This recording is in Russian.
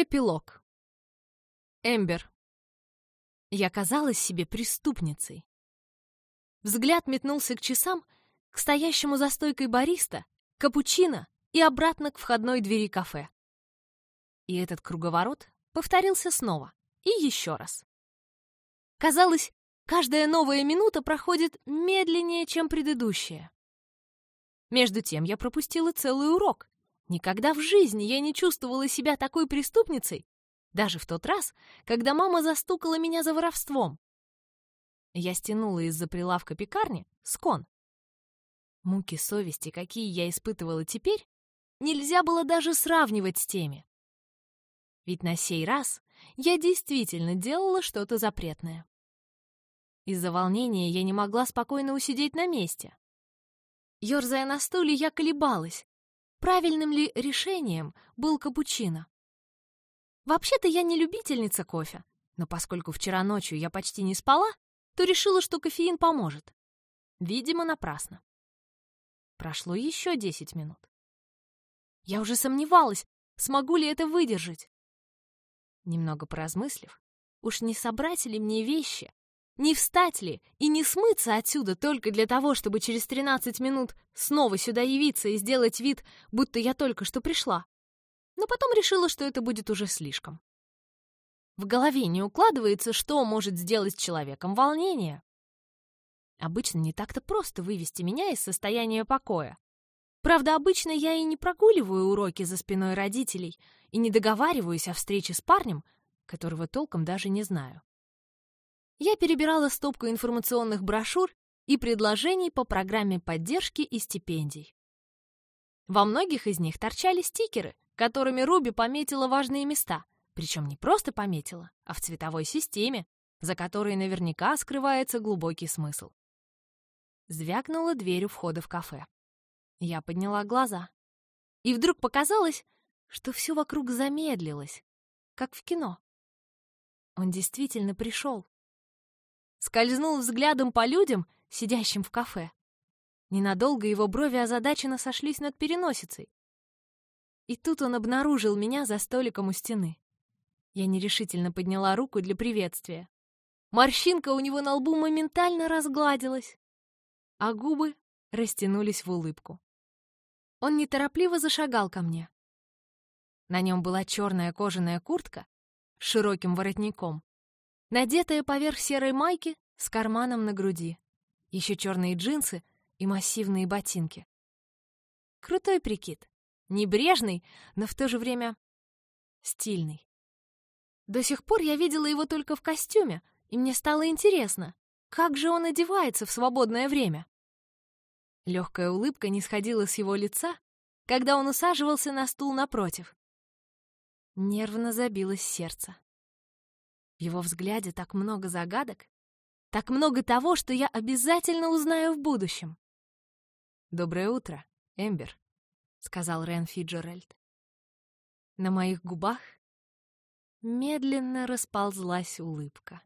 Эпилог. Эмбер. Я казалась себе преступницей. Взгляд метнулся к часам, к стоящему за стойкой бариста, капучино и обратно к входной двери кафе. И этот круговорот повторился снова и еще раз. Казалось, каждая новая минута проходит медленнее, чем предыдущая. Между тем я пропустила целый урок. Никогда в жизни я не чувствовала себя такой преступницей, даже в тот раз, когда мама застукала меня за воровством. Я стянула из-за прилавка пекарни скон. Муки совести, какие я испытывала теперь, нельзя было даже сравнивать с теми. Ведь на сей раз я действительно делала что-то запретное. Из-за волнения я не могла спокойно усидеть на месте. Ёрзая на стуле, я колебалась, правильным ли решением был капучино. Вообще-то я не любительница кофе, но поскольку вчера ночью я почти не спала, то решила, что кофеин поможет. Видимо, напрасно. Прошло еще десять минут. Я уже сомневалась, смогу ли это выдержать. Немного поразмыслив, уж не собрать ли мне вещи, не встать ли и не смыться отсюда только для того, чтобы через 13 минут снова сюда явиться и сделать вид, будто я только что пришла? Но потом решила, что это будет уже слишком. В голове не укладывается, что может сделать с человеком волнение. Обычно не так-то просто вывести меня из состояния покоя. Правда, обычно я и не прогуливаю уроки за спиной родителей и не договариваюсь о встрече с парнем, которого толком даже не знаю я перебирала стопку информационных брошюр и предложений по программе поддержки и стипендий. Во многих из них торчали стикеры, которыми Руби пометила важные места, причем не просто пометила, а в цветовой системе, за которой наверняка скрывается глубокий смысл. Звякнула дверь у входа в кафе. Я подняла глаза. И вдруг показалось, что все вокруг замедлилось, как в кино. Он действительно пришел скользнул взглядом по людям, сидящим в кафе. Ненадолго его брови озадаченно сошлись над переносицей. И тут он обнаружил меня за столиком у стены. Я нерешительно подняла руку для приветствия. Морщинка у него на лбу моментально разгладилась, а губы растянулись в улыбку. Он неторопливо зашагал ко мне. На нем была черная кожаная куртка с широким воротником, надетая поверх серой майки с карманом на груди, еще черные джинсы и массивные ботинки. Крутой прикид. Небрежный, но в то же время стильный. До сих пор я видела его только в костюме, и мне стало интересно, как же он одевается в свободное время. Легкая улыбка не сходила с его лица, когда он усаживался на стул напротив. Нервно забилось сердце. В его взгляде так много загадок, так много того, что я обязательно узнаю в будущем. «Доброе утро, Эмбер», — сказал Рен Фиджеральд. На моих губах медленно расползлась улыбка.